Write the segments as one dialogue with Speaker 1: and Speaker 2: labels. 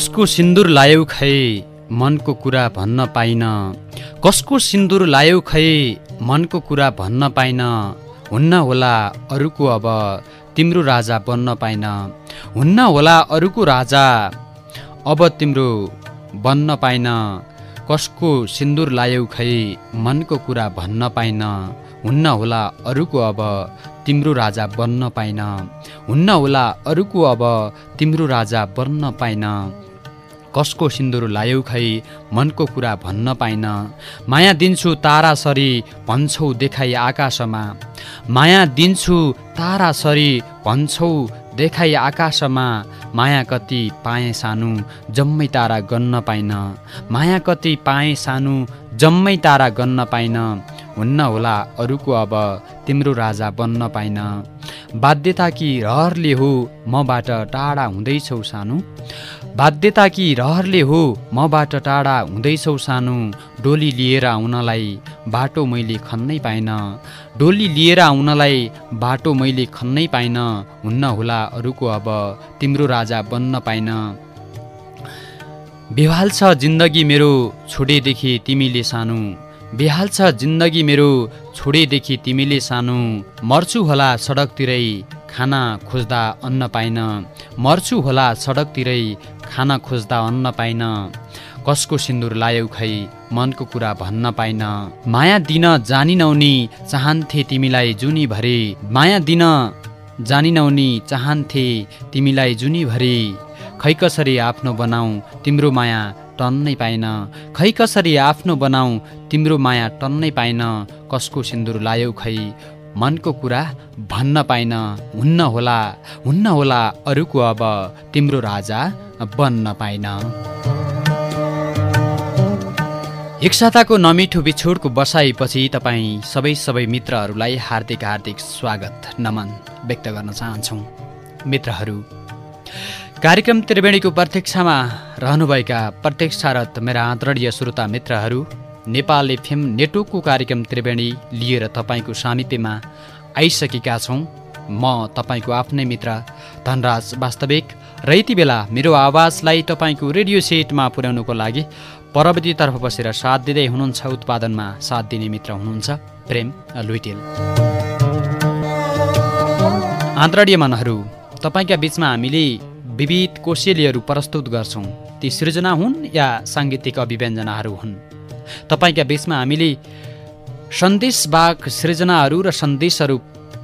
Speaker 1: कसको सिन्दुर लायौ खै? मनको कुरा भन्न पाइन। कसको सिन्दुर लायौ खै? मनको कुरा भन्न पाइन। हुन्न होला अरूको अब तिम्रो राजा बन्न पाइन। हुन्न होला अरूको राजा अब तिम्रो बन्न पाइन। कसको सिन्दुर लायौ खै? मनको कुरा भन्न पाइन। हुन्न होला अरूको अब तिम्रो राजा बन्न पाइन। हुन्न होला अरूको अब तिम्रो राजा बन्न पाइन। कसको सिन्दुर लायौ खै मनको कुरा भन्न पाइन। माया दिन्छु तारासरी भन्छौ देखाइ आकाशमा। माया दिन्छु तारासरी भन्छौ देखाइ आकाशमा। माया कति पाएँ सानो जम्मै तारा गन्न पाइन। माया कति पाएँ सानो जम्मै तारा गन्न पाइन। हुन्न होला अरूको अब तिम्रो राजा बन्न पाइन। बाध्यता कि रहरले हो मबाट टाढा हुँदैछौ सानो। बाध्यता कि रहरले हो मबाट टाढा हुँदैछौ सानो। डोली लिएर आउनलाई बाटो मैले खन्नै पाइन। डोली लिएर आउनलाई बाटो मैले खन्नै पाइन। हुन्न होला अरूको अब तिम्रो राजा बन्न पाइन। बेहाल छ जिन्दगी मेरो छोडेदेखि तिमीले सानो। बेहाल छ जिन्दगी मेरो छोडेदेखि तिमीले सानो। मर्छु होला सडकतिरै खाना खोज्दा अन्न पाइन। मर्छु होला सडकतिरै खाना खोज्दा अन्न पाइन। कसको सिन्दुर लायौ खै मनको कुरा भन्न पाइन। माया दिन जानिनौनी चाहन्थे तिमीलाई जुनीभरि माया दिन जानिनौनी चाहन्थे तिमीलाई जुनीभरि खै कसरी आफ्नो बनाऊ तिम्रो माया टन्नै पाइन। खै कसरी आफ्नो बनाऊ तिम्रो माया टन्नै पाइन। कसको सिन्दुर लायौ खै मनको कुरा भन्न पाइन। हुन्न होला हुन्न होला अरूको अब तिम्रो राजा बन्न पाइन। एक साताको नमिठो बिछोडको बसाइपछि तपाईँ सबै सबै मित्रहरूलाई हार्दिक हार्दिक स्वागत नमन व्यक्त गर्न चाहन्छौँ। मित्रहरू कार्यक्रम त्रिवेणीको प्रतीक्षामा रहनुभएका प्रतीक्षारत मेरा आदरणीय श्रोता मित्रहरू नेपाल एफएम नेटवर्कको कार्यक्रम त्रिवेणी लिएर तपाईँको सामिप्यमा आइसकेका छौँ। म तपाईँको आफ्नै मित्र धनराज वास्तविक र यति बेला मेरो आवाजलाई तपाईँको रेडियो सेटमा पुर्याउनुको लागि प्रविधितर्फ बसेर साथ दिँदै हुनुहुन्छ उत्पादनमा साथ दिने मित्र हुनुहुन्छ प्रेम लुइटेल। आदरणीय मनहरू तपाईँका बिचमा हामीले विविध कोसेलीहरू प्रस्तुत गर्छौँ। ती सृजना हुन् या साङ्गीतिक अभिव्यञ्जनाहरू हुन्? तपाईँका बिचमा हामीले सन्देशवाग सृजनाहरू र सन्देशहरू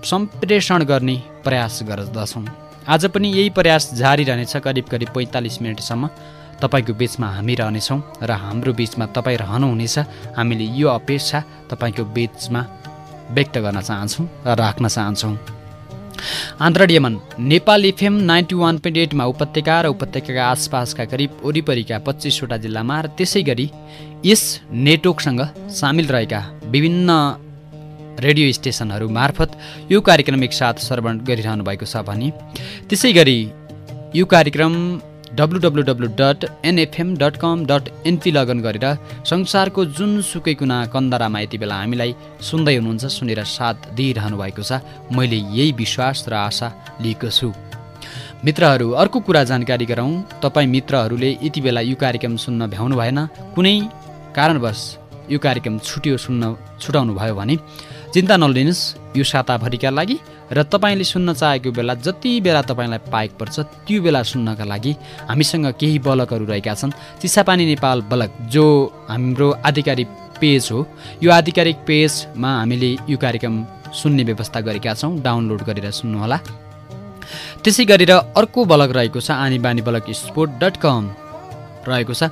Speaker 1: सम्प्रेषण गर्ने प्रयास गर्दछौँ। आज पनि यही प्रयास जारी रहनेछ करिब करिब पैँतालिस मिनटसम्म तपाईँको बिचमा हामी रहनेछौँ र हाम्रो बिचमा तपाईँ रहनुहुनेछ। हामीले यो अपेक्षा तपाईँको बिचमा व्यक्त गर्न चाहन्छौँ र राख्न चाहन्छौँ। आन्द्रणीयमन Nepal FM ninety one point एटमा उपत्यका र उपत्यकाका आसपासका करिब वरिपरिका पच्चिसवटा जिल्लामा र त्यसै गरी यस नेटवर्कसँग सामेल रहेका विभिन्न रेडियो स्टेसनहरू मार्फत यो कार्यक्रम एकसाथ श्रवण गरिरहनु भएको छ भने त्यसै गरी यो कार्यक्रम W W W dot N F M dot com dot N P लगन गरेर संसारको जुनसुकै कुना कन्दरामा यति बेला हामीलाई सुन्दै हुनुहुन्छ सुनेर साथ दिइरहनु भएको छ। मैले यही विश्वास र आशा लिएको छु। मित्रहरू अर्को कुरा जानकारी गरौँ। तपाईँ मित्रहरूले यति बेला यो कार्यक्रम सुन्न भ्याउनु भएन। कुनै कारणवश यो कार्यक्रम छुट्यो सुन्न छुटाउनु भयो भने चिन्ता नलिनुहोस् यो साताभरिका लागि र तपाईँले सुन्न चाहेको बेला जति बेला तपाईँलाई पाएको पर्छ त्यो बेला सुन्नका लागि हामीसँग केही बलकहरू रहेका छन्। चिसापानी नेपाल बलक जो हाम्रो आधिकारिक पेज हो यो आधिकारिक पेजमा हामीले यो कार्यक्रम सुन्ने व्यवस्था गरेका छौँ। डाउनलोड गरेर सुन्नुहोला। त्यसै गरेर अर्को बलक रहेको छ आनी बानी बलक स्पोर्ट डट कम रहेको छ।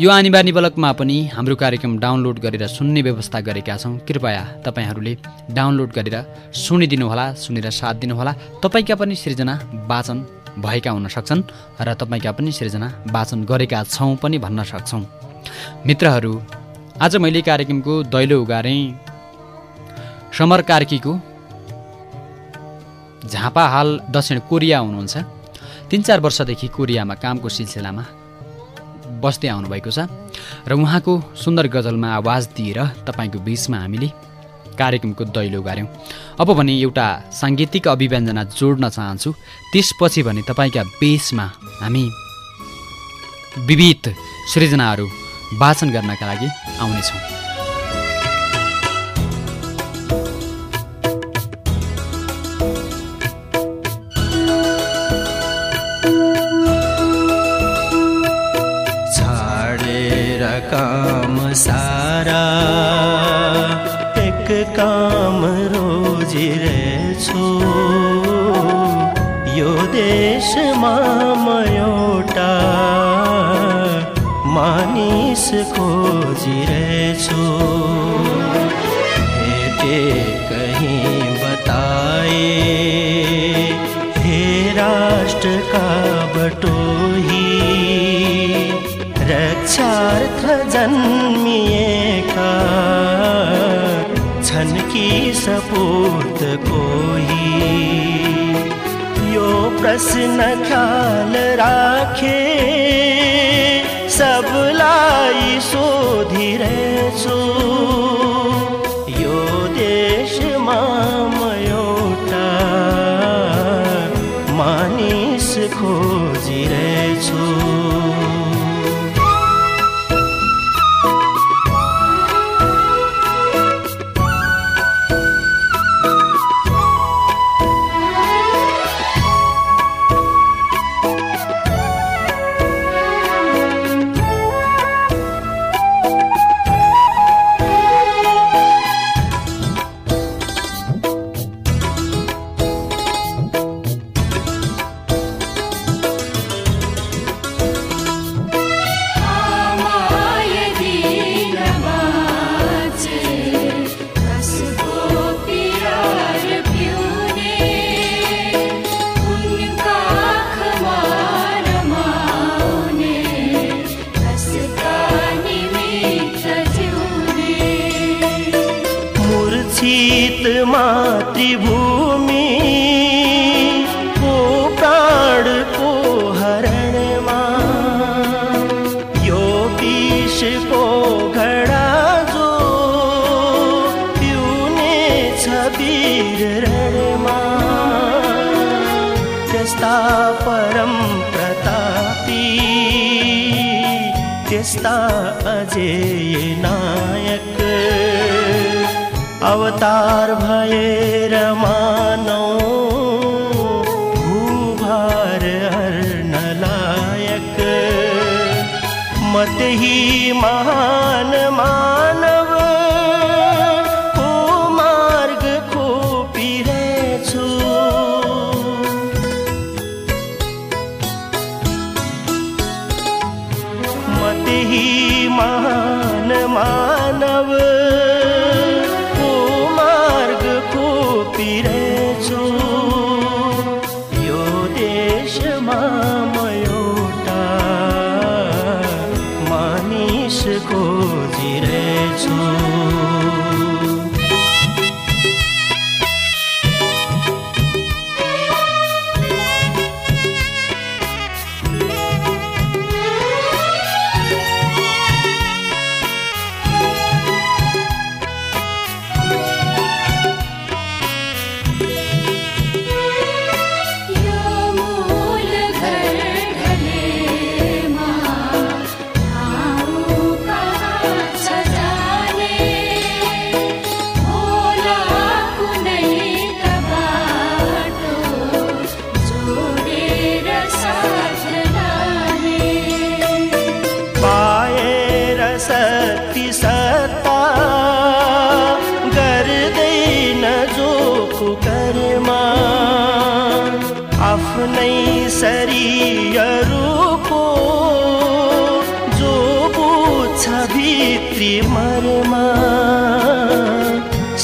Speaker 1: यो आनिबानी बलकमा पनि हाम्रो कार्यक्रम डाउनलोड गरेर सुन्ने व्यवस्था गरेका छौँ। कृपया तपाईँहरूले डाउनलोड गरेर सुनिदिनुहोला सुनेर साथ दिनुहोला। तपाईँका पनि सृजना वाचन भएका हुन सक्छन् र तपाईँका पनि सृजना वाचन गरेका छौँ पनि भन्न सक्छौँ। मित्रहरू आज मैले कार्यक्रमको दैलो उगारेँ। समर कार्कीको झापा हाल दक्षिण कोरिया हुनुहुन्छ। तिन चार वर्षदेखि कोरियामा कामको सिलसिलामा बस्दै आउनुभएको छ र उहाँको सुन्दर गजलमा आवाज दिएर तपाईँको बिचमा हामीले कार्यक्रमको दैलो गऱ्यौँ अब भने एउटा साङ्गीतिक अभिव्यञ्जना जोड्न चाहन्छु। त्यसपछि भने तपाईँका बेसमा हामी
Speaker 2: विविध सृजनाहरू वाचन गर्नका लागि आउनेछौँ।
Speaker 3: मत ही महान मान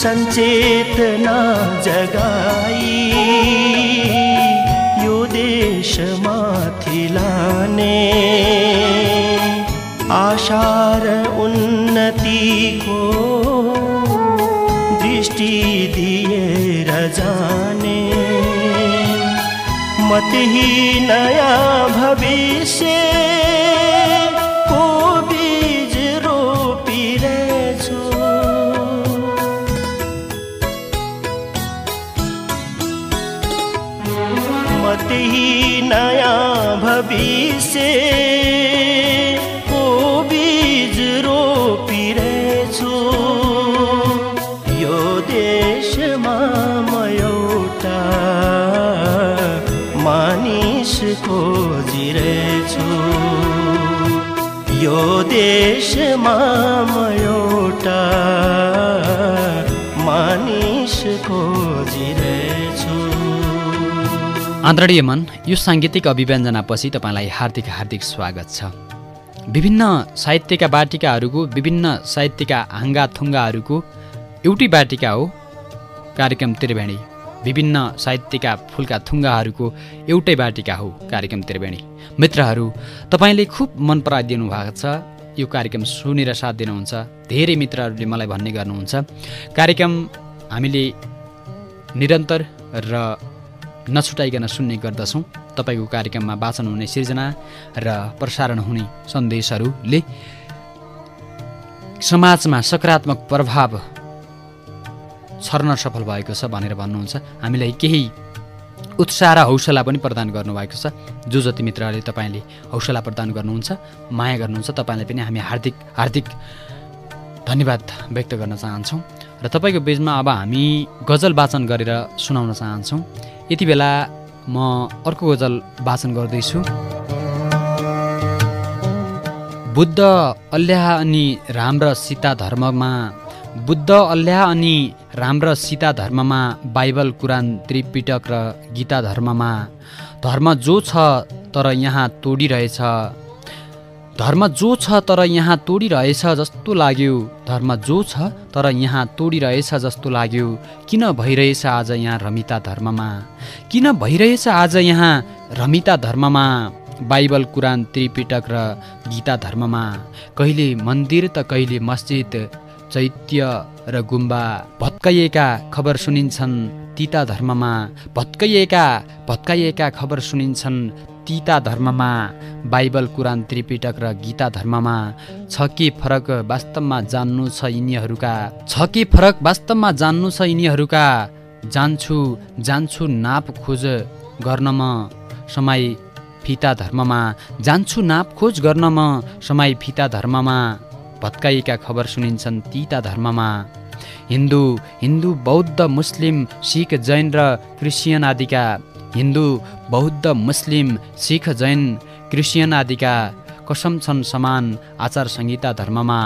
Speaker 3: सञ्चेतना जगाई। यो देशमाथि लाने। आशार उन्नतिको दृष्टि दिएर जाने मतिही नयाँ भविष्य
Speaker 4: देशमा म मानिस खोजिरहेछु
Speaker 1: मन यो साङ्गीतिक अभिव्यञ्जनापछि तपाईँलाई हार्दिक हार्दिक स्वागत छ। विभिन्न साहित्यका बाटिकाहरूको विभिन्न साहित्यका हाङ्गाथुङ्गाहरूको एउटै बाटिका हो कार्यक्रम त्रिवेणी। विभिन्न साहित्यका फुलका थुङ्गाहरूको एउटै बाटिका हो कार्यक्रम त्रिवेणी। मित्रहरू तपाईँले खुब मन पराइदिनु भएको छ। यो कार्यक्रम सुनेर साथ दिनुहुन्छ। धेरै मित्रहरूले मलाई भन्ने गर्नुहुन्छ। कार्यक्रम हामीले निरन्तर र नछुटाइकन सुन्ने गर्दछौँ। तपाईँको कार्यक्रममा वाचन हुने सिर्जना र प्रसारण हुने सन्देशहरूले समाजमा सकारात्मक प्रभाव छर्न सफल भएको छ भनेर भन्नुहुन्छ। हामीलाई केही उत्साह र हौसला पनि प्रदान गर्नुभएको छ। जो जति मित्रहरूले तपाईँले हौसला प्रदान गर्नुहुन्छ माया गर्नुहुन्छ तपाईँलाई पनि हामी हार्दिक हार्दिक धन्यवाद व्यक्त गर्न चाहन्छौँ। र तपाईँको बिचमा अब हामी गजल वाचन गरेर सुनाउन चाहन्छौँ। यति बेला म अर्को गजल वाचन गर्दैछु। बुद्ध अल्लाह अनि राम र सीता धर्ममा बुद्ध अल्लाह अनि राम र सीता धर्ममा बाइबल कुरान त्रिपिटक र गीता धर्ममा धर्म जो छ तर यहाँ तोडिरहेछ। धर्म जो छ तर यहाँ तोडिरहेछ जस्तो लाग्यो। धर्म जो छ तर यहाँ तोडिरहेछ जस्तो लाग्यो। किन भइरहेछ आज यहाँ रमिता धर्ममा? किन भइरहेछ आज यहाँ रमिता धर्ममा? बाइबल कुरान त्रिपिटक र गीता धर्ममा। कहिले मन्दिर त कहिले मस्जिद। चैत्य र गुम्बा भत्काइएका खबर सुनिन्छन् तिता धर्ममा। भत्काइएका भत्काइएका खबर सुनिन्छन् तिता धर्ममा। बाइबल कुरान त्रिपिटक र गीता धर्ममा। छ के फरक वास्तवमा जान्नु छ यिनीहरूका? छ के फरक वास्तवमा जान्नु छ यिनीहरूका? जान्छु जान्छु नाप खोज गर्न म समय फिता धर्ममा। जान्छु नाप खोज गर्न म समय फिता धर्ममा। भत्काइएका खबर सुनिन्छन् तिता धर्ममा। हिन्दू हिन्दू बौद्ध मुस्लिम सिख जैन र क्रिस्चियन आदिका। हिन्दू बौद्ध मुस्लिम सिख जैन क्रिस्चियन आदिका। कसम छन् समान आचार संहिता धर्ममा।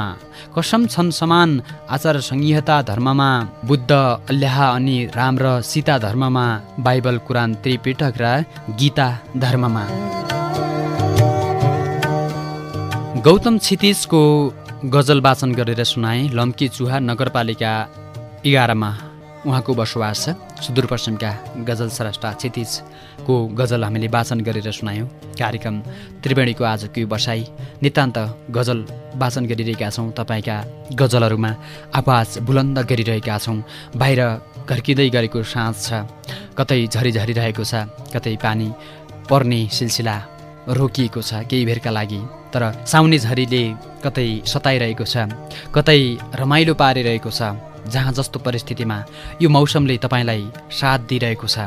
Speaker 1: कसम छन् समान आचार संहिता धर्ममा। बुद्ध अल्लाह अनि राम र सीता धर्ममा। बाइबल कुरान त्रिपिटक र गीता धर्ममा। गौतम क्षितिजको गजल वाचन गरेर सुनाए। लम्की चुहा नगरपालिका एघारमा। उहाँको बसोबास छ। सुदूरपश्चिमका गजल स्रष्टा क्षितिजको गजल हामीले वाचन गरेर सुनायौँ। कार्यक्रम त्रिवेणीको आजको यो बसाई नितान्त गजल वाचन गरिरहेका छौँ। तपाईँका गजलहरूमा आवाज बुलन्द गरिरहेका छौँ। बाहिर घर्किँदै गरेको साँझ छ। कतै झरी झरिरहेको छ। कतै पानी पर्ने सिलसिला रोकिएको छ। केही बेरका लागि तर साउने झरीले कतै सताइरहेको छ कतै रमाइलो पारिरहेको छ जहाँ जस्तो परिस्थितिमा यो मौसमले तपाईँलाई साथ दिइरहेको छ।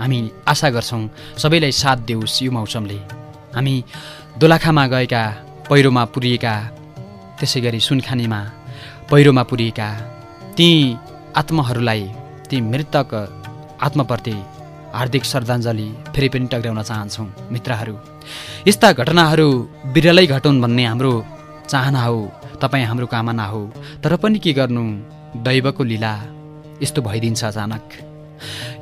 Speaker 1: हामी आशा गर्छौँ सबैलाई साथ देऊस् यो मौसमले। हामी दोलाखामा गएका पहिरोमा पुरिएका त्यसै गरी सुनखानीमा पहिरोमा पुरिएका ती आत्माहरूलाई ती मृतक आत्मप्रति हार्दिक श्रद्धाञ्जली फेरि पनि टक्राउन चाहन्छौँ। मित्रहरू। यस्ता घटनाहरू बिरलै घटुन् भन्ने हाम्रो चाहना हो तपाईँ हाम्रो कामना हो। तर पनि के गर्नु? दैवको लीला यस्तो भइदिन्छ अचानक।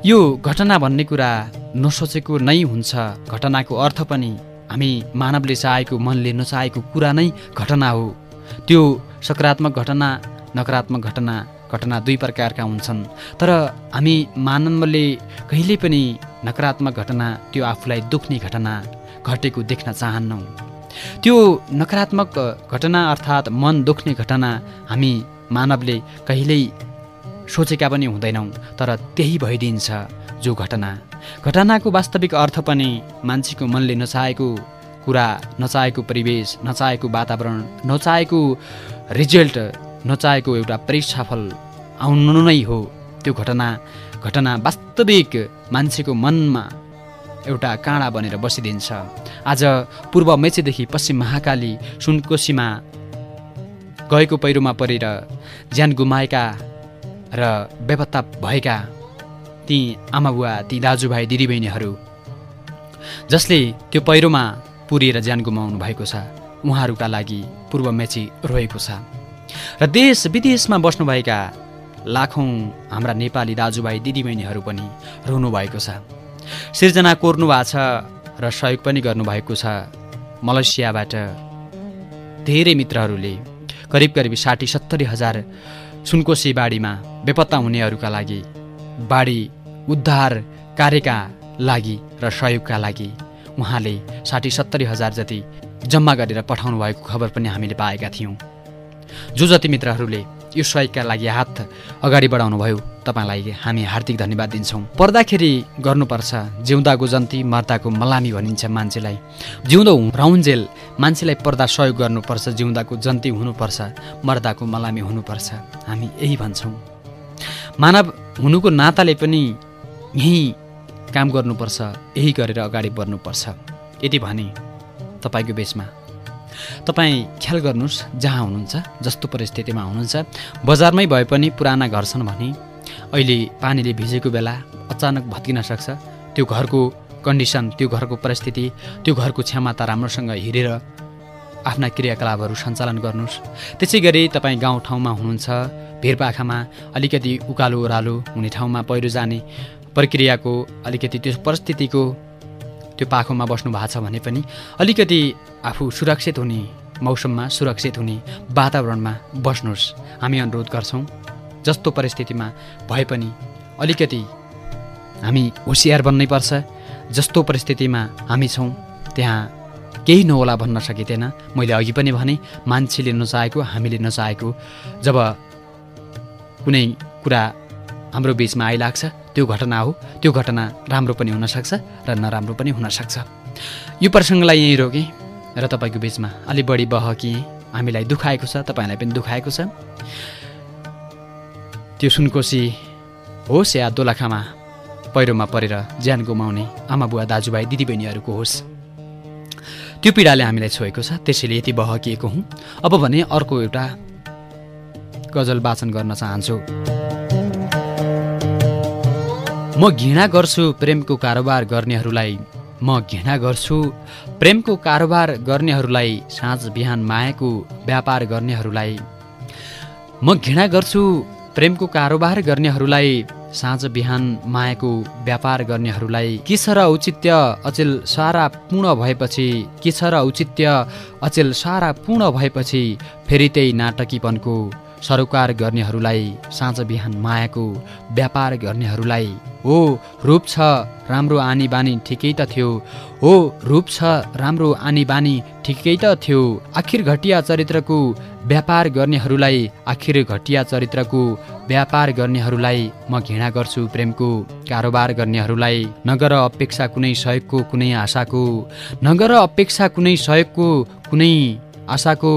Speaker 1: यो घटना भन्ने कुरा नसोचेको नै हुन्छ। घटनाको अर्थ पनि हामी मानवले चाहेको मनले नचाहेको कुरा नै घटना हो। त्यो सकारात्मक घटना नकारात्मक घटना घटना दुई प्रकारका हुन्छन्। तर हामी मानवले कहिले पनि नकारात्मक घटना त्यो आफूलाई दुख्ने घटना घटेको देख्न चाहन्नौँ। त्यो नकारात्मक घटना अर्थात् मन दुख्ने घटना हामी मानवले कहिल्यै सोचेका पनि हुँदैनौँ तर त्यही भइदिन्छ जो घटना। घटनाको वास्तविक अर्थ पनि मान्छेको मनले नचाहेको कुरा नचाहेको परिवेश नचाहेको वातावरण नचाहेको रिजल्ट नचाहेको एउटा परीक्षाफल आउनु नै हो। त्यो घटना घटना वास्तविक मान्छेको मनमा एउटा काँडा बनेर बसिदिन्छ। आज पूर्व मेचेदेखि पश्चिम महाकाली सुनकोसीमा गएको पहिरोमा परेर ज्यान गुमाएका र बेपत्ता भएका ती आमाबुवा ती दाजुभाइ दिदीबहिनीहरू जसले त्यो पहिरोमा पुरिएर ज्यान गुमाउनु भएको छ उहाँहरूका लागि पूर्व मेची रोएको छ। र देश विदेशमा बस्नुभएका लाखौँ हाम्रा नेपाली दाजुभाइ दिदीबहिनीहरू पनि रोनु भएको छ। सिर्जना कोर्नु भएको छ र सहयोग पनि गर्नुभएको छ मलेसियाबाट। धेरै मित्रहरूले करिब करिब साठी सत्तरी हजार सुनकोशी बाढीमा बेपत्ता हुनेहरूका लागि बाढी उद्धार कार्यका लागि र सहयोगका लागि उहाँले साठी सत्तरी हजार जति जम्मा गरेर पठाउनु भएको खबर पनि हामीले पाएका थियौँ। जो जति मित्रहरूले यो सहयोगका लागि हात अगाडि बढाउनु भयो। तपाईँलाई हामी हार्दिक धन्यवाद दिन्छौँ। पर्दाखेरि गर्नुपर्छ जिउँदाको जन्ती मर्दाको मलामी भनिन्छ मान्छेलाई। जिउँदो राउन्जेल मान्छेलाई पर्दा सहयोग गर्नुपर्छ जिउँदाको जन्ती हुनुपर्छ मर्दाको मलामी हुनुपर्छ। हामी यही भन्छौँ। मानव हुनुको नाताले पनि यहीँ काम गर्नुपर्छ यही गरेर अगाडि बढ्नुपर्छ। यदि भने तपाईँको बेसमा। तपाईँ ख्याल गर्नुहोस् जहाँ हुनुहुन्छ जस्तो परिस्थितिमा हुनुहुन्छ। बजारमै भए पनि पुराना घर छन् भने अहिले पानीले भिजेको बेला अचानक भत्किन सक्छ। त्यो घरको कन्डिसन त्यो घरको परिस्थिति त्यो घरको क्षमता राम्रोसँग हेरेर आफ्ना क्रियाकलापहरू सञ्चालन गर्नुहोस्। त्यसै गरी तपाईँ गाउँठाउँमा हुनुहुन्छ भिरपाखामा अलिकति उकालो ओह्रालो हुने ठाउँमा पहिरो जाने प्रक्रियाको अलिकति त्यो परिस्थितिको त्यो पाखोमा बस्नु भएको छ भने पनि अलिकति आफू सुरक्षित हुने मौसममा सुरक्षित हुने वातावरणमा बस्नुहोस्। हामी अनुरोध गर्छौँ जस्तो परिस्थितिमा भए पनि अलिकति हामी होसियार बन्नै पर्छ। जस्तो परिस्थितिमा हामी छौँ त्यहाँ केही नहोला भन्न सकिँदैन। मैले अघि पनि भने मान्छेले नचाहेको हामीले नचाहेको। जब कुनै कुरा हाम्रो बिचमा आइलाग्छ त्यो घटना हो। त्यो घटना राम्रो पनि हुनसक्छ र नराम्रो पनि हुनसक्छ। यो प्रसङ्गलाई यहीँ रोकेँ र तपाईँको बिचमा अलि बढी बहकिएँ हामीलाई दुखाएको छ तपाईँलाई पनि दुखाएको छ। त्यो सुनकोसी होस् या दोलखामा पहिरोमा परेर ज्यान गुमाउने आमा बुवा दाजुभाइ दिदीबहिनीहरूको होस्। त्यो पीडाले हामीलाई छोएको छ त्यसैले यति बहकिएको हुँ। अब भने अर्को एउटा गजल वाचन गर्न चाहन्छु। म घृणा गर्छु प्रेमको कारोबार गर्नेहरूलाई। म घृणा गर्छु प्रेमको कारोबार गर्नेहरूलाई साँझ बिहान मायाको व्यापार गर्नेहरूलाई। म घृणा गर्छु प्रेमको कारोबार गर्नेहरूलाई साँझ बिहान मायाको व्यापार गर्नेहरूलाई। के छ र औचित्य अचेल सारा पूर्ण भएपछि के छ र औचित्य अचेल सारा पूर्ण भएपछि फेरि त्यही नाटकीपनको सरोकार गर्नेहरूलाई साँझ बिहान मायाको व्यापार गर्नेहरूलाई हो रूप छ राम्रो आनी बानी ठिकै त थियो। हो रूप छ राम्रो आनी बानी ठिकै त थियो। आखिर घटिया चरित्रको व्यापार गर्नेहरूलाई आखिर घटिया चरित्रको व्यापार गर्नेहरूलाई म घृणा गर्छु प्रेमको कारोबार गर्नेहरूलाई। नगर अपेक्षा कुनै सहयोगको कुनै आशाको नगर अपेक्षा कुनै सहयोगको कुनै आशाको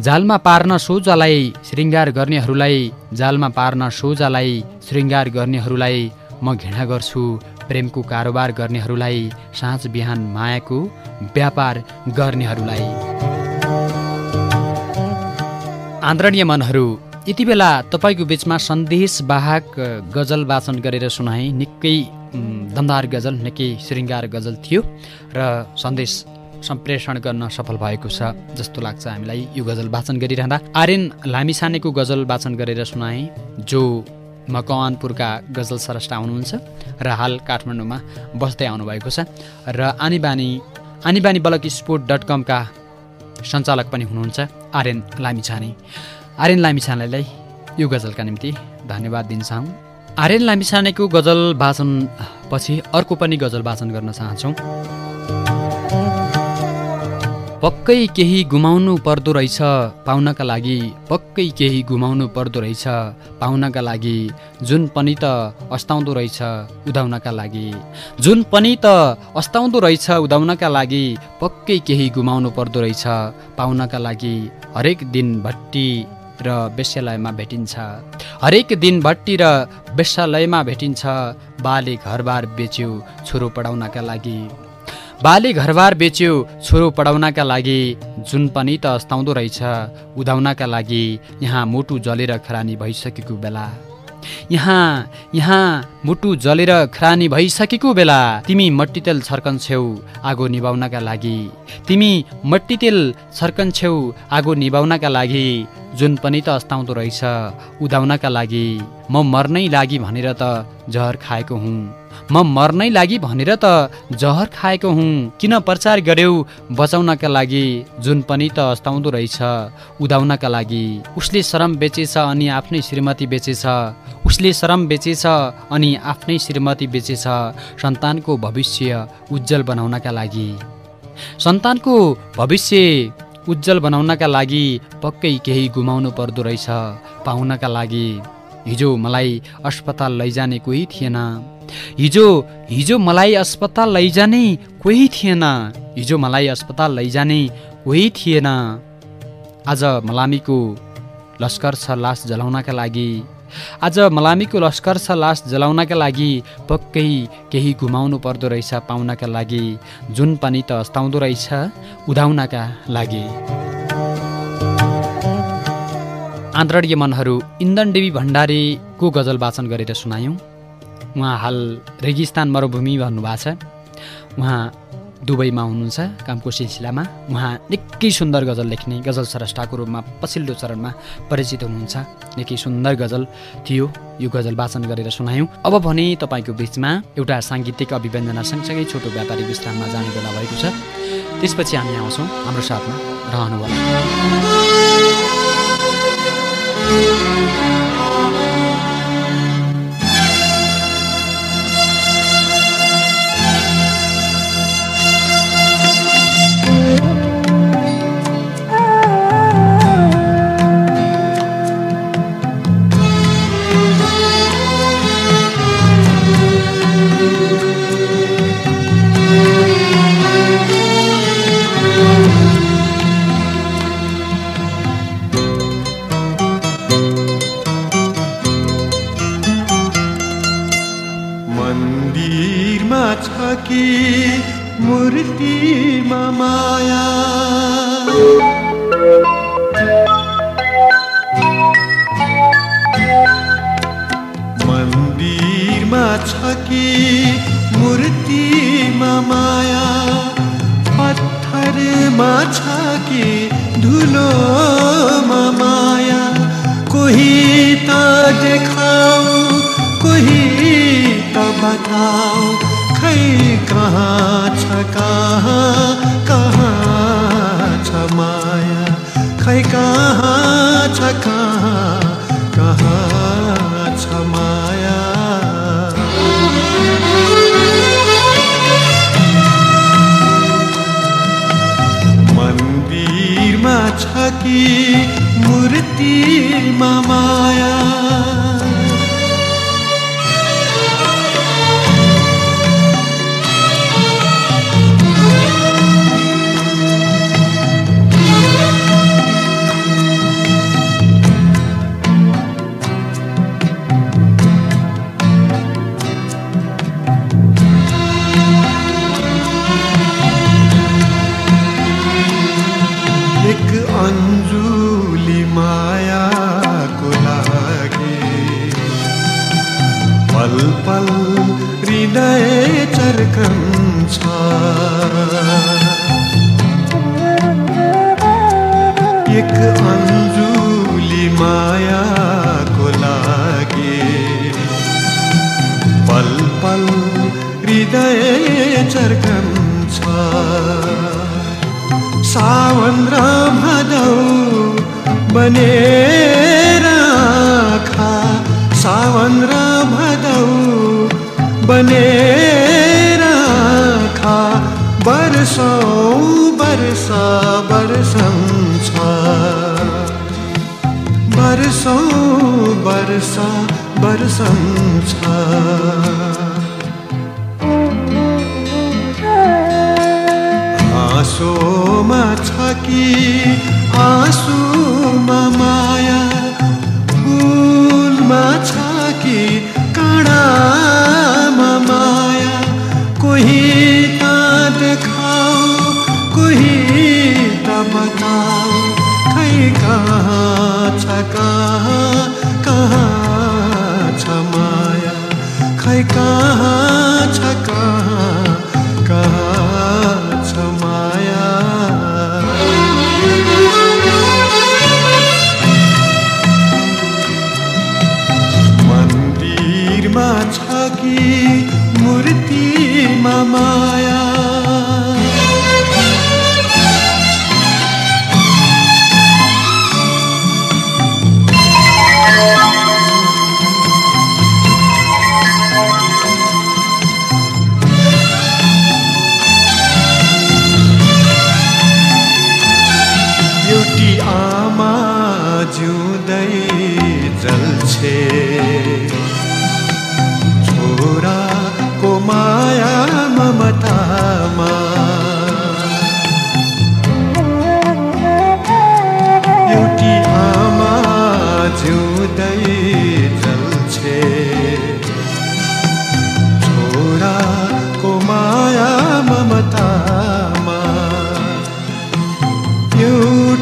Speaker 1: जालमा पार्न सोझालाई श्रृङ्गार गर्नेहरूलाई जालमा पार्न सोझालाई श्रृङ्गार गर्नेहरूलाई म घृणा गर्छु। प्रेमको कारोबार गर्नेहरूलाई साँझ बिहान मायाको व्यापार गर्नेहरूलाई। आदरणीय मनहरू यति बेला तपाईँको बिचमा सन्देशवाहक गजल वाचन गरेर सुनाएँ। निकै दमदार गजल निकै श्रृङ्गार गजल थियो। र सन्देश सम्प्रेषण गर्न सफल भएको छ जस्तो लाग्छ हामीलाई। यो गजल वाचन गरिरहँदा। आर्यन लामिछानेको गजल वाचन गरेर सुनाएँ जो मकवानपुरका गजल सरष्टा हुनुहुन्छ र हाल काठमाडौँमा बस्दै आउनुभएको छ र आनीबानी आनीबानी बलक स्पोर्ट डट कमका सञ्चालक पनि हुनुहुन्छ आर्यन लामिछाने। आर्यन लामिछानेलाई यो गजलका निम्ति धन्यवाद दिन चाहौँ। आर्यन लामिछानेको गजल वाचन पछि अर्को पनि गजल वाचन गर्न चाहन्छौँ। पक्कै केही गुमाउनु पर्दो रहेछ पाउनका लागि पक्कै केही गुमाउनु पर्दो रहेछ पाउनका लागि जुन पनि त अस्ताउँदो रहेछ उदाउनका लागि। जुन पनि त अस्ताउँदो रहेछ उदाउनका लागि पक्कै केही गुमाउनु पर्दो रहेछ पाउनका लागि। हरेक दिन भट्टी र वेश्यालयमा भेटिन्छ। हरेक दिन भट्टी र वेश्यालयमा भेटिन्छ। बाले घरबार बेच्यो छोरो पढाउनका लागि। बाले घरबार बेच्यो छोरो पढाउनका लागि जुन पनि त अस्ताउँदो रहेछ उदाउनका लागि यहाँ मोटु जलेर खरानी भइसकेको बेला। यहाँ यहाँ मुटु जलेर खरानी भइसकेको बेला तिमी मट्टीतेल छर्कन्छेउ आगो निभाउनका लागि तिमी मट्टीतेल छर्कन्छेउ आगो निभाउनका लागि जुन पनि त अस्ताउँदो रहेछ उदाउनका लागि म मर्नै लागि भनेर त जहर खाएको हुँ। म मर्नै लागि भनेर त जहर खाएको हुँ। किन प्रचार गर्यौ? बचाउनका लागि जुन पनि त अस्ताउँदो रहेछ उदाउनका लागि। उसले शरम बेचेछ अनि आफ्नै श्रीमती बेचेछ। उसले शरम बेचेछ अनि आफ्नै श्रीमती बेचेछ। सन्तानको भविष्य उज्जवल बनाउनका लागि। सन्तानको भविष्य उज्जवल बनाउनका लागि पक्कै केही गुमाउनु पर्दो रहेछ पाउनका लागि। हिजो मलाई अस्पताल लैजाने कोही थिएन। हिजो हिजो मलाई अस्पताल लैजाने कोही थिएन। हिजो मलाई अस्पताल लैजाने कोही थिएन। आज मलामीको लस्कर छ लास जलाउनका लागि। आज मलामीको लस्कर छ लास जलाउनका लागि पक्कै केही घुमाउनु पर्दो रहेछ पाउनका लागि। जुन पनि त अस्ताउँदो रहेछ उदाउनका लागि। आदरणीय मनहरू इन्धन देवी भण्डारीको गजल वाचन गरेर सुनायौँ। उहाँ हाल रेगिस्तान मरुभूमि भन्नुभएको छ। उहाँ दुबईमा हुनुहुन्छ कामको सिलसिलामा। उहाँ निकै सुन्दर गजल लेख्ने गजल स्रष्टाको रूपमा पछिल्लो चरणमा परिचित हुनुहुन्छ। निकै सुन्दर गजल थियो। यो गजल वाचन गरेर सुनायौँ। अब भने तपाईँको बिचमा एउटा साङ्गीतिक अभिव्यञ्जना सँगसँगै छोटो व्यापारी विश्राममा जाने बेला भएको छ। त्यसपछि हामी आउँछौँ हाम्रो साथमा रहनुहोला
Speaker 4: कि मूर्तिमा माया मन्दिरमा छ कि मूर्तिमा माया पत्थरमा छ कि धुलोमा माया कोही त देखाऊ कोही त बताऊ कहाँ छ कहाँ कहाँ छ माया खै कहाँ छ कहाँ कहाँ माया।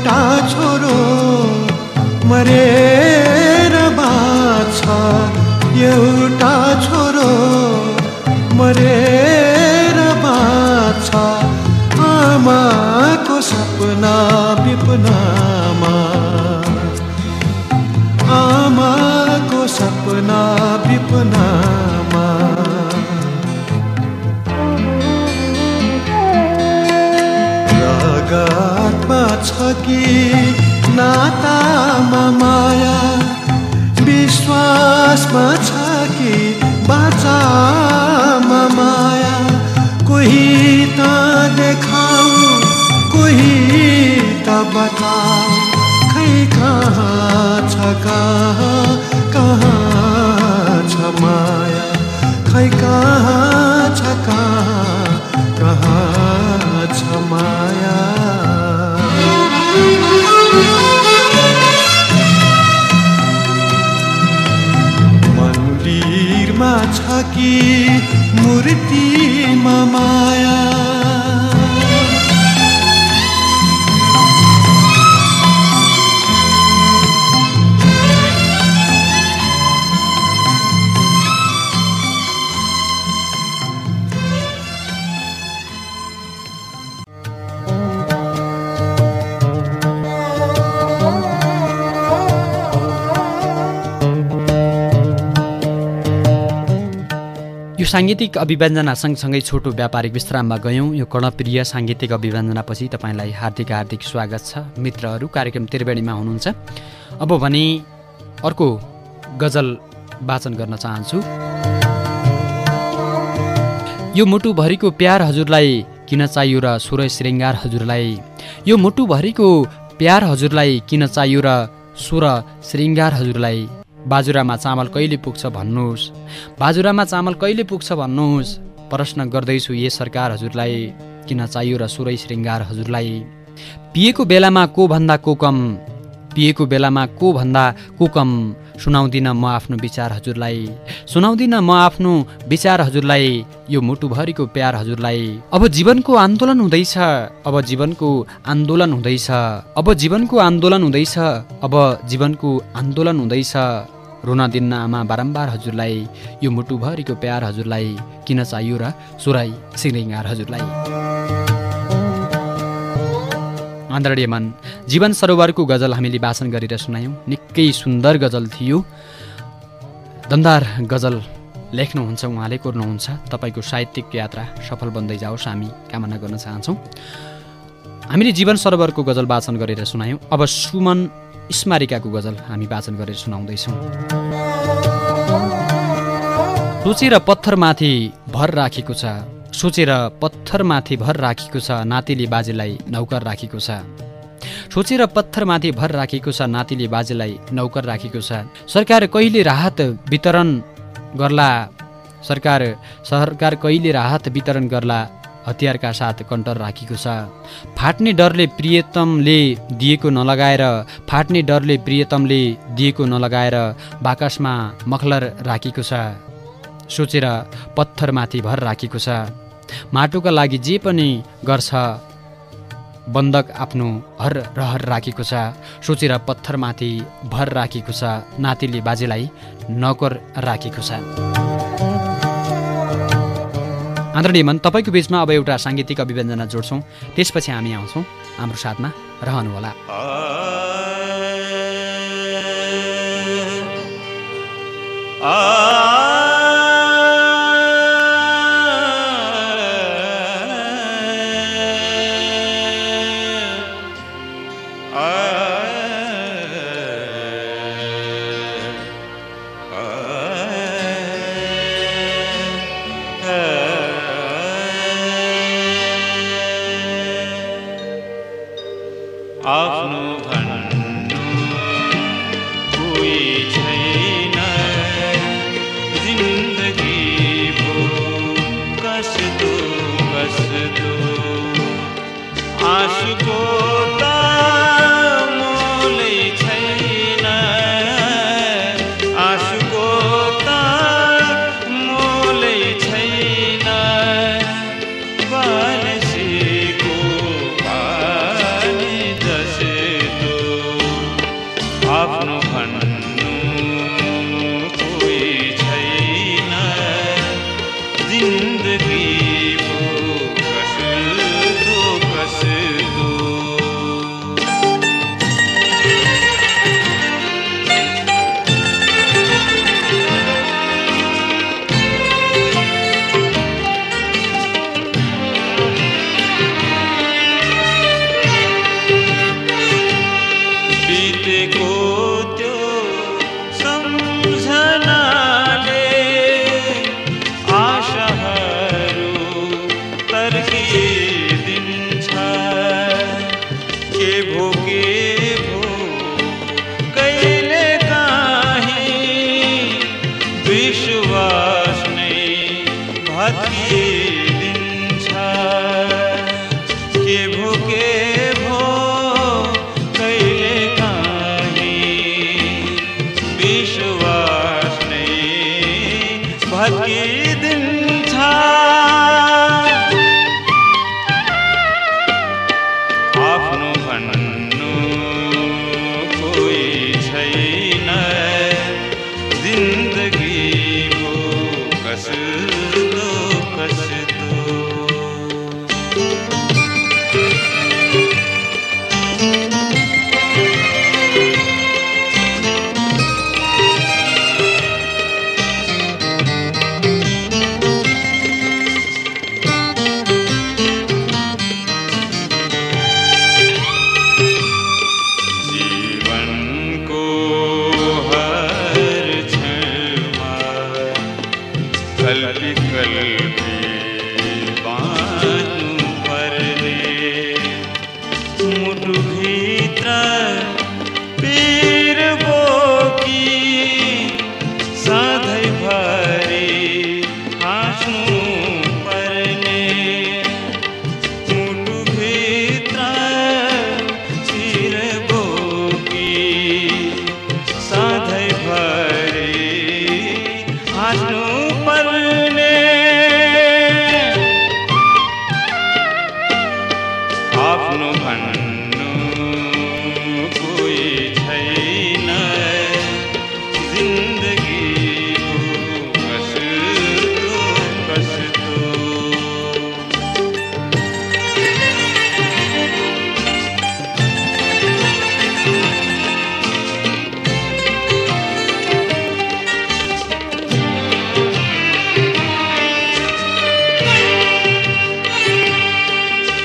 Speaker 4: एउटा छोरो मरेर नातामा माया विश्वासमा छ कि बाचामा माया? कोही त देखाऊ कोही त बताऊ खै कहाँ छ कहाँ कहाँ छ माया? खै कहाँ छ कहाँ कहाँ छ माया? छ कि मूर्तिमा माया
Speaker 1: साङ्गीतिक अभिव्यञ्जना सँगसँगै छोटो व्यापारिक विश्राममा गयौँ। यो कर्णप्रिय साङ्गीतिक अभिव्यञ्जनापछि तपाईँलाई हार्दिक हार्दिक स्वागत छ। मित्रहरू कार्यक्रम त्रिवेणीमा हुनुहुन्छ। अब भने अर्को गजल वाचन गर्न चाहन्छु। यो मुटुभरिको प्यार हजुरलाई किन चाहियो र सुर श्रृङ्गार हजुरलाई? यो मुटुभरिको प्यार हजुरलाई किन चाहियो र सुर श्रृङ्गार हजुरलाई? बाजुरामा चामल कहिले पुग्छ भन्नुहोस्। बाजुरामा चामल कहिले पुग्छ भन्नुहोस्। प्रश्न गर्दैछु ये सरकार हजुरलाई किन चाहियो र सुरै श्रृङ्गार हजुरलाई। पिएको बेलामा को भन्दा को कम? पिएको बेलामा को भन्दा को कम सुनाउँदिनँ म आफ्नो विचार हजुरलाई। सुनाउँदिनँ म आफ्नो विचार हजुरलाई यो मुटुभरिको प्यार हजुरलाई। अब जीवनको आन्दोलन हुँदैछ अब जीवनको आन्दोलन हुँदैछ अब जीवनको आन्दोलन हुँदैछ अब जीवनको आन्दोलन हुँदैछ। रुन दिन्न आमा बारम्बार हजुरलाई यो मुटुभरिको प्यार हजुरलाई किन चाहियो र सुराई श्रृङ्गार हजुरलाई। आदरणीय मन जीवन सरोवरको गजल हामीले वाचन गरेर सुनायौँ। निकै सुन्दर गजल थियो। दमदार गजल लेख्नुहुन्छ उहाँले कोर्नुहुन्छ। तपाईँको साहित्यिक यात्रा सफल बन्दै जाओस् हामी कामना गर्न चाहन्छौँ। हामीले जीवन सरोवरको गजल वाचन गरेर सुनायौँ। अब सुमन स्मारिकाको गजल हामी वाचन गरेर सुनाउँदैछौँ। सोचेर पत्थरमाथि भर राखेको छ सोचेर पत्थरमाथि भर राखेको छ नातिले बाजेलाई नौकर राखेको छ। सोचेर पत्थरमाथि भर राखेको छ नातिले बाजेलाई नौकर राखेको छ। सरकार कहिले राहत वितरण गर्ला? सरकार सरकार कहिले राहत वितरण गर्ला? हतियारका साथ कन्टर राखेको छ। फाट्ने डरले प्रियतमले दिएको नलगाएर फाट्ने डरले प्रियतमले दिएको नलगाएर बाकसमा मखलर राखेको छ। सोचेर पत्थरमाथि भर राखेको छ। माटोका लागि जे पनि गर्छ बन्दक आफ्नो हर रहर राखेको छ सोचेर पत्थरमाथि भर राखेको छ नातिले बाजेलाई नकर राखेको छ। आदरणीय मन तपाईँको बिचमा अब एउटा साङ्गीतिक अभिव्यञ्जना जोड्छौँ। त्यसपछि हामी आउँछौँ। हाम्रो साथमा रहनुहोला।
Speaker 3: आ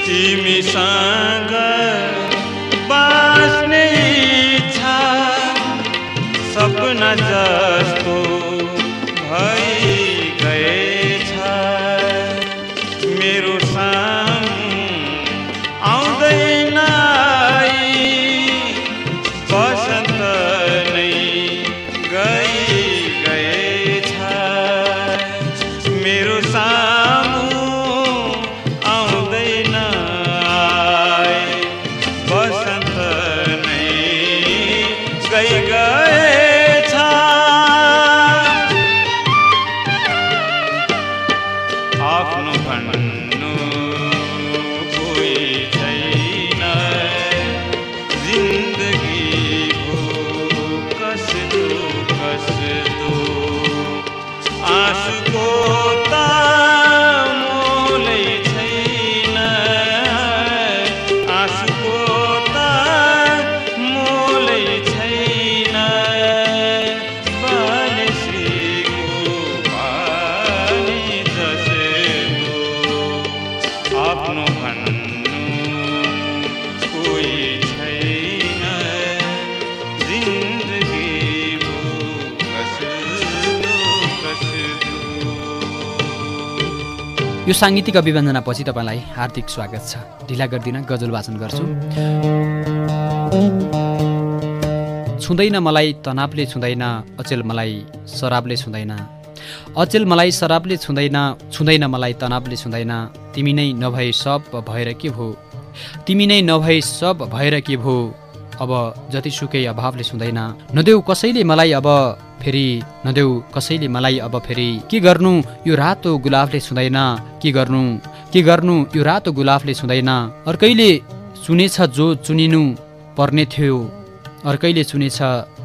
Speaker 3: तिमीसँग बाँच्ने इच्छा सपना जस्तो
Speaker 1: यो साङ्गीतिक अभिव्यञ्जनापछि तपाईँलाई हार्दिक स्वागत छ। ढिला गर्दिन गजल वाचन गर्छु। छुँदैन मलाई तनावले छुँदैन अचेल मलाई शराबले छुँदैन। अचेल मलाई शराबले छुँदैन छुँदैन मलाई तनावले छुँदैन। तिमी नै नभए सब भएर के भो? तिमी नै नभए सब भएर के भो? अब जतिसुकै अभावले छुँदैन। नदेऊ कसैले मलाई अब फेरि नदेऊ कसैले मलाई अब फेरि के गर्नु? यो रातो गुलाबले छुँदैन के गर्नु? के गर्नु? यो रातो गुलाबले छुँदैन अर्कैले चुनेछ जो चुनिनु पर्ने थियो। अर्कैले चुनेछ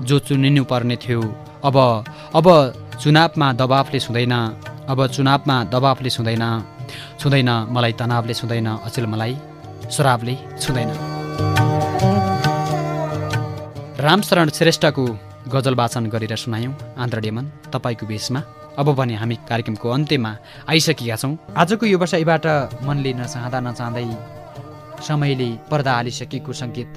Speaker 1: जो चुनिनु पर्ने थियो। अब अब चुनावमा दबाफले छुँदैन अब चुनावमा दबाफले छुँदैन छुँदैन मलाई तनावले छुँदैन अचेल मलाई शराबले छुँदैन रामशरण श्रेष्ठको गजल वाचन गरेर सुनायौँ आन्द्रडेमन तपाईँको बेसमा अब भने हामी कार्यक्रमको अन्त्यमा आइसकेका छौँ। आजको यो बसाइबाट मनले नचाहँदा नचाहँदै समयले पर्दा हालिसकेको सङ्गीत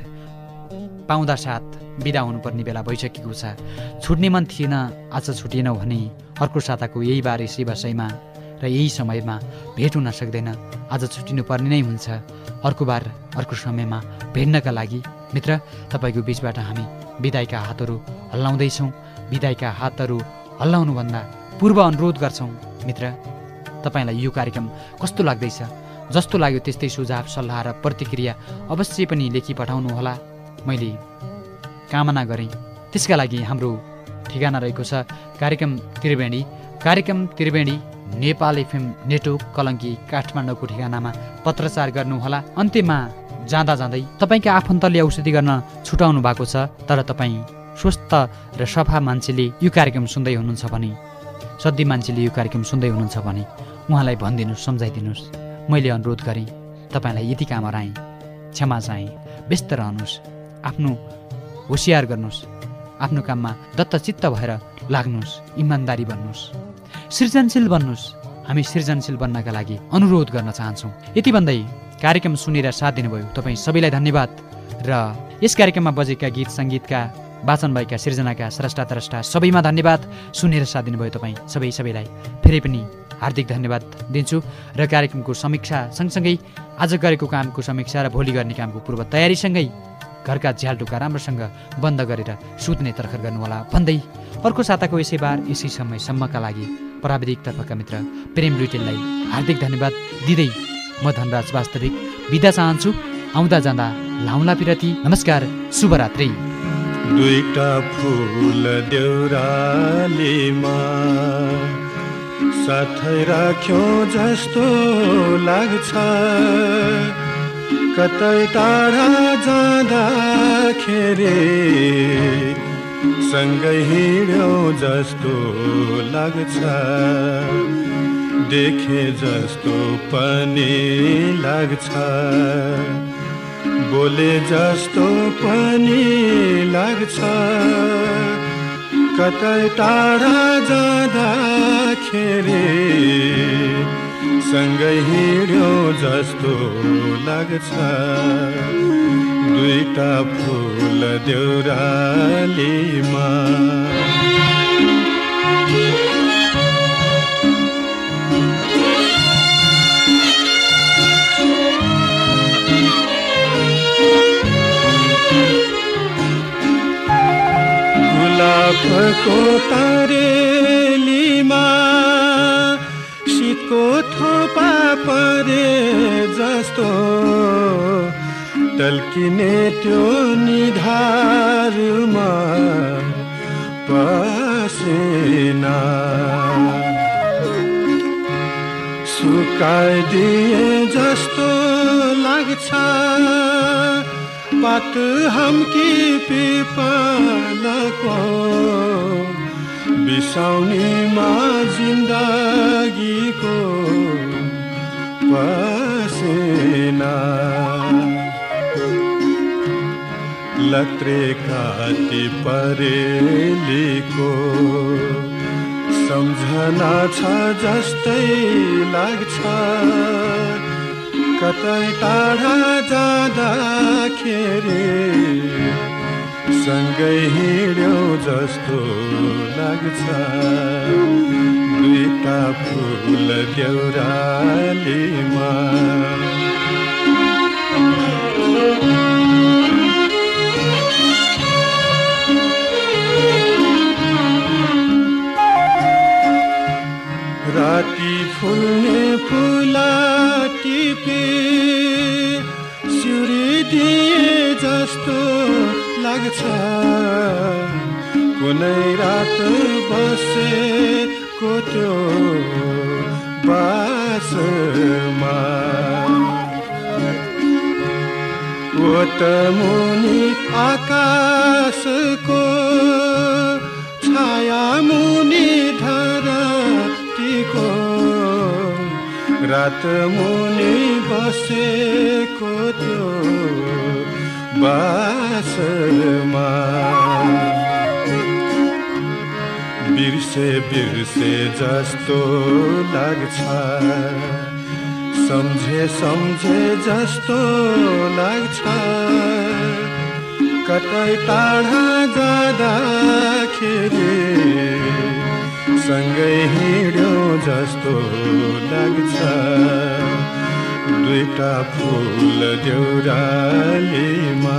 Speaker 1: पाउँदा साथ बिदा हुनुपर्ने बेला भइसकेको छ। छुट्ने मन थिएन आज छुटिएनौ भने अर्को साताको यही बारे शिवाशयमा र यही समयमा भेट हुन सक्दैन। आज छुटिनु पर्ने नै हुन्छ। अर्को बार अर्को समयमा भेट्नका लागि मित्र तपाईँको बिचबाट हामी विदायका हातहरू हल्लाउँदैछौँ। विदायका हातहरू हल्लाउनुभन्दा पूर्व अनुरोध गर्छौँ मित्र। तपाईँलाई यो कार्यक्रम कस्तो लाग्दैछ? जस्तो लाग्यो त्यस्तै सुझाव सल्लाह र प्रतिक्रिया अवश्य पनि लेखी पठाउनुहोला। मैले कामना गरेँ। त्यसका लागि हाम्रो ठेगाना रहेको छ कार्यक्रम त्रिवेणी। कार्यक्रम त्रिवेणी नेपाल एफएम नेटवर्क कलङ्की काठमाडौँको ठेगानामा पत्रचार गर्नुहोला। अन्त्यमा जाँदा जाँदै तपाईँका आफन्तले औषधि गर्न छुटाउनु भएको छ तर तपाईँ स्वस्थ र सफा मान्छेले यो कार्यक्रम सुन्दै हुनुहुन्छ भने सधी मान्छेले यो कार्यक्रम सुन्दै हुनुहुन्छ भने उहाँलाई भनिदिनुहोस् सम्झाइदिनुहोस्। मैले अनुरोध गरेँ तपाईँलाई यति काम हराएँ क्षमा चाहेँ व्यस्त रहनुहोस् आफ्नो होसियार गर्नुहोस् आफ्नो काममा दत्तचित्त भएर लाग्नुहोस् इमान्दारी बन्नुहोस्। सृजनशील बन्नुहोस्। हामी सृजनशील बन्नका लागि अनुरोध गर्न चाहन्छौँ। यति भन्दै कार्यक्रम सुनेर साथ दिनुभयो। तपाईँ सबैलाई धन्यवाद। र यस कार्यक्रममा बजेका गीत सङ्गीतका वाचन भएका सिर्जनाका स्रष्टा द्रष्टा सबैमा धन्यवाद। सुनेर साथ दिनुभयो तपाईँ सबै सबैलाई। फेरि पनि हार्दिक धन्यवाद दिन्छु र कार्यक्रमको समीक्षा सँगसँगै आज गरेको कामको समीक्षा र भोलि गर्ने कामको पूर्व तयारीसँगै घरका झ्यालटुका राम्रोसँग बन्द गरेर सुत्ने तर्खर गर्नुहोला भन्दै अर्को साताको यसै बार यसै समयसम्मका लागि प्राविधिक तर्फका मित्र प्रेम लुइटेललाई हार्दिक धन्यवाद दिँदै म धनराज वास्तविक। बिदा चाहन्छु। आउँदा जाँदा लाउला पिरती। नमस्कार शुभरात्रि।
Speaker 5: दुईटा फुल देउरालीमा साथै राख्यो जस्तो लाग्छ। कतै टाढा जाँदाखेरि सँगै हिँड्यो जस्तो लाग्छ। देखे जस्तो पनि लाग्छ। बोले जस्तो पनि लाग्छ। कतै टाढा जाँदाखेरि सँगै हिँड्यो जस्तो लाग्छ। दुईटा फुल देउरालीमा। गुलाबको तारेलीमा शीतको थोपा परे जस्तो टल्किने त्यो निधारमा पसिना। सुकाइदिए जस्तो लाग्छ पात हमकी पिपलको बिसाउनीमा जिन्दगीको पसिना। लत्रे काटी परेलीको सम्झना छ जस्तै लाग्छ। कतै टाढा जाँदाखेरि सँगै हिँड्यो जस्तो लाग्छ। दुईटा फुल देउरालीमा। राति फुल्ने दिए जस्तो लाग्छ। कुनै रात बसेको त्यो बासमा। ओत मुनि आकाशको छाया मुनि रात मुनि बसेको त्यो बासमा बिर्से बिर्से जस्तो लाग्छ। सम्झे सम्झे जस्तो लाग्छ। कतै टाढा जाँदाखेरि सँगै हिँड्यो जस्तो लाग्छ। दुईटा फुल देउरालीमा।